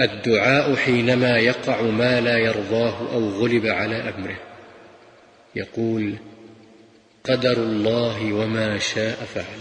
الدعاء حينما يقع ما لا يرضاه أو غلب على أمره. يقول قدر الله وما شاء فعل.